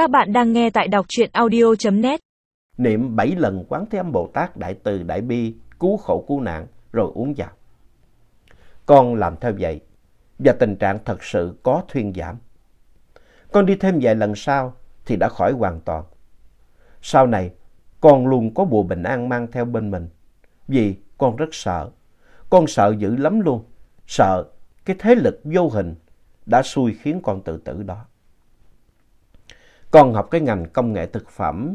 Các bạn đang nghe tại đọc truyện audio.net. Niệm bảy lần Quán Thế Âm Bồ Tát Đại Từ Đại Bi, cứu khổ cứu nạn, rồi uống vào. Con làm theo vậy, và tình trạng thật sự có thuyên giảm. Con đi thêm vài lần sau thì đã khỏi hoàn toàn. Sau này, con luôn có bùa bình an mang theo bên mình vì con rất sợ. Con sợ dữ lắm luôn. Sợ cái thế lực vô hình đã xui khiến con tự tử đó. Con học cái ngành công nghệ thực phẩm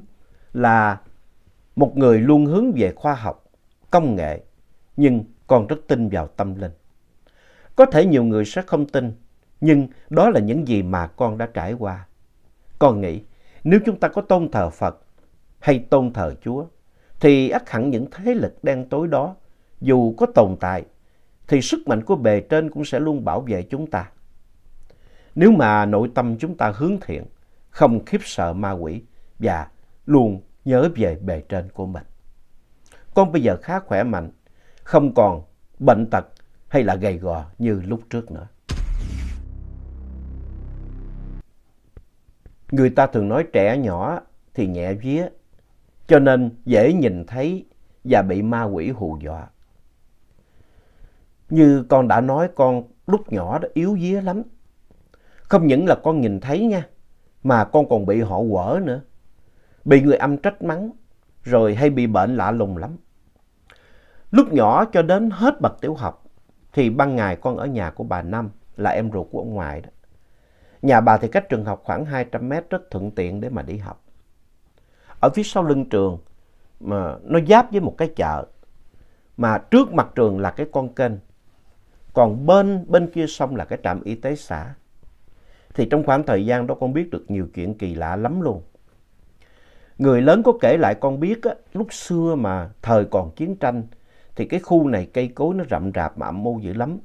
là một người luôn hướng về khoa học, công nghệ, nhưng con rất tin vào tâm linh. Có thể nhiều người sẽ không tin, nhưng đó là những gì mà con đã trải qua. Con nghĩ nếu chúng ta có tôn thờ Phật hay tôn thờ Chúa, thì ắt hẳn những thế lực đen tối đó, dù có tồn tại, thì sức mạnh của bề trên cũng sẽ luôn bảo vệ chúng ta. Nếu mà nội tâm chúng ta hướng thiện, không khiếp sợ ma quỷ và luôn nhớ về bề trên của mình. Con bây giờ khá khỏe mạnh, không còn bệnh tật hay là gầy gò như lúc trước nữa. Người ta thường nói trẻ nhỏ thì nhẹ vía, cho nên dễ nhìn thấy và bị ma quỷ hù dọa. Như con đã nói con lúc nhỏ đó yếu vía lắm. Không những là con nhìn thấy nha, mà con còn bị họ quở nữa. Bị người âm trách mắng, rồi hay bị bệnh lạ lùng lắm. Lúc nhỏ cho đến hết bậc tiểu học, thì ban ngày con ở nhà của bà Năm, là em ruột của ông ngoại đó. Nhà bà thì cách trường học khoảng 200 mét rất thuận tiện để mà đi học. Ở phía sau lưng trường, mà nó giáp với một cái chợ, mà trước mặt trường là cái con kênh, còn bên bên kia sông là cái trạm y tế xã. Thì trong khoảng thời gian đó con biết được nhiều chuyện kỳ lạ lắm luôn. Người lớn có kể lại con biết á, lúc xưa mà thời còn chiến tranh thì cái khu này cây cối nó rậm rạp mà âm mưu dữ lắm.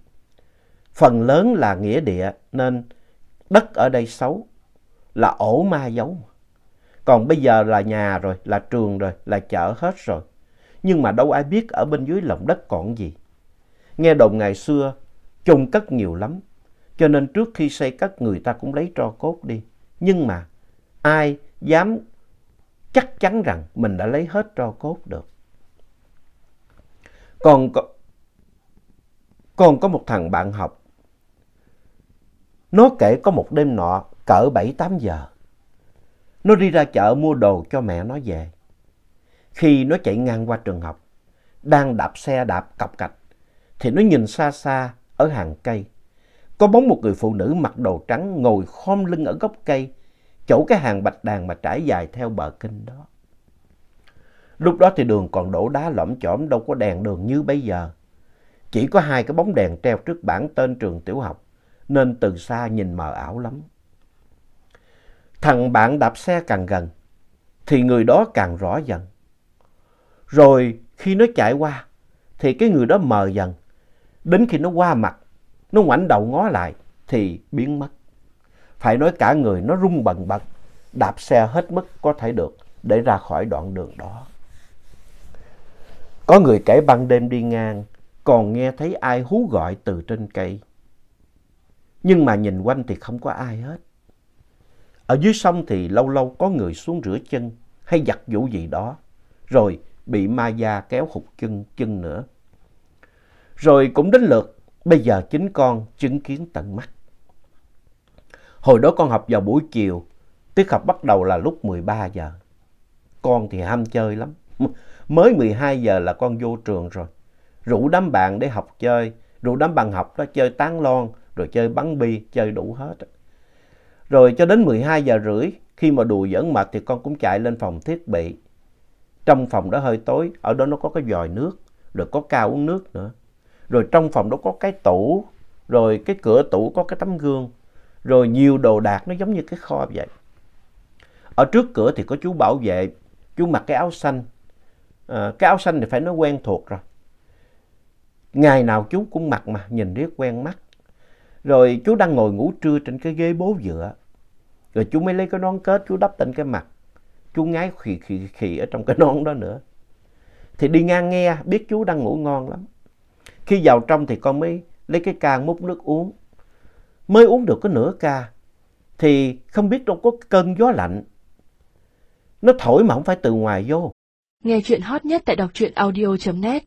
Phần lớn là nghĩa địa nên đất ở đây xấu, là ổ ma giấu. Còn bây giờ là nhà rồi, là trường rồi, là chợ hết rồi. Nhưng mà đâu ai biết ở bên dưới lòng đất còn gì. Nghe đồn ngày xưa chôn cất nhiều lắm. Cho nên trước khi xây cất người ta cũng lấy tro cốt đi. Nhưng mà ai dám chắc chắn rằng mình đã lấy hết tro cốt được. Còn có, còn có một thằng bạn học. Nó kể có một đêm nọ cỡ 7-8 giờ. Nó đi ra chợ mua đồ cho mẹ nó về. Khi nó chạy ngang qua trường học, đang đạp xe đạp cọc cạch, thì nó nhìn xa xa ở hàng cây. Có bóng một người phụ nữ mặc đồ trắng ngồi khom lưng ở gốc cây, chỗ cái hàng bạch đàn mà trải dài theo bờ kinh đó. Lúc đó thì đường còn đổ đá lõm chõm đâu có đèn đường như bây giờ. Chỉ có hai cái bóng đèn treo trước bảng tên trường tiểu học, nên từ xa nhìn mờ ảo lắm. Thằng bạn đạp xe càng gần, thì người đó càng rõ dần. Rồi khi nó chạy qua, thì cái người đó mờ dần. Đến khi nó qua mặt, nó ngoảnh đầu ngó lại, thì biến mất. Phải nói cả người nó rung bần bật, đạp xe hết mức có thể được để ra khỏi đoạn đường đó. Có người kể ban đêm đi ngang, còn nghe thấy ai hú gọi từ trên cây. Nhưng mà nhìn quanh thì không có ai hết. Ở dưới sông thì lâu lâu có người xuống rửa chân hay giặt vũ gì đó, rồi bị ma da kéo hụt chân chân nữa. Rồi cũng đến lượt, bây giờ chính con chứng kiến tận mắt. Hồi đó con học vào buổi chiều, tiết học bắt đầu là lúc 13 giờ. Con thì ham chơi lắm. Mới 12 giờ là con vô trường rồi. Rủ đám bạn để học chơi, rủ đám bạn học đó chơi tán lon, rồi chơi bắn bi, chơi đủ hết. Rồi cho đến 12 giờ rưỡi, khi mà đùa giỡn mệt thì con cũng chạy lên phòng thiết bị. Trong phòng đó hơi tối, ở đó nó có cái vòi nước, rồi có cao uống nước nữa. Rồi trong phòng đó có cái tủ, rồi cái cửa tủ có cái tấm gương, rồi nhiều đồ đạc nó giống như cái kho vậy. Ở trước cửa thì có chú bảo vệ, chú mặc cái áo xanh. À, cái áo xanh thì phải nói quen thuộc rồi. Ngày nào chú cũng mặc mà, nhìn riết quen mắt. Rồi chú đang ngồi ngủ trưa trên cái ghế bố dựa. Rồi chú mới lấy cái nón kết chú đắp trên cái mặt. Chú ngái khì khì khì ở trong cái nón đó nữa. Thì đi ngang nghe biết chú đang ngủ ngon lắm. Khi vào trong thì con mới lấy cái can múc nước uống. Mới uống được có nửa ca, thì không biết đâu có cơn gió lạnh. Nó thổi mà không phải từ ngoài vô. Nghe chuyện hot nhất tại đọc truyện audio.net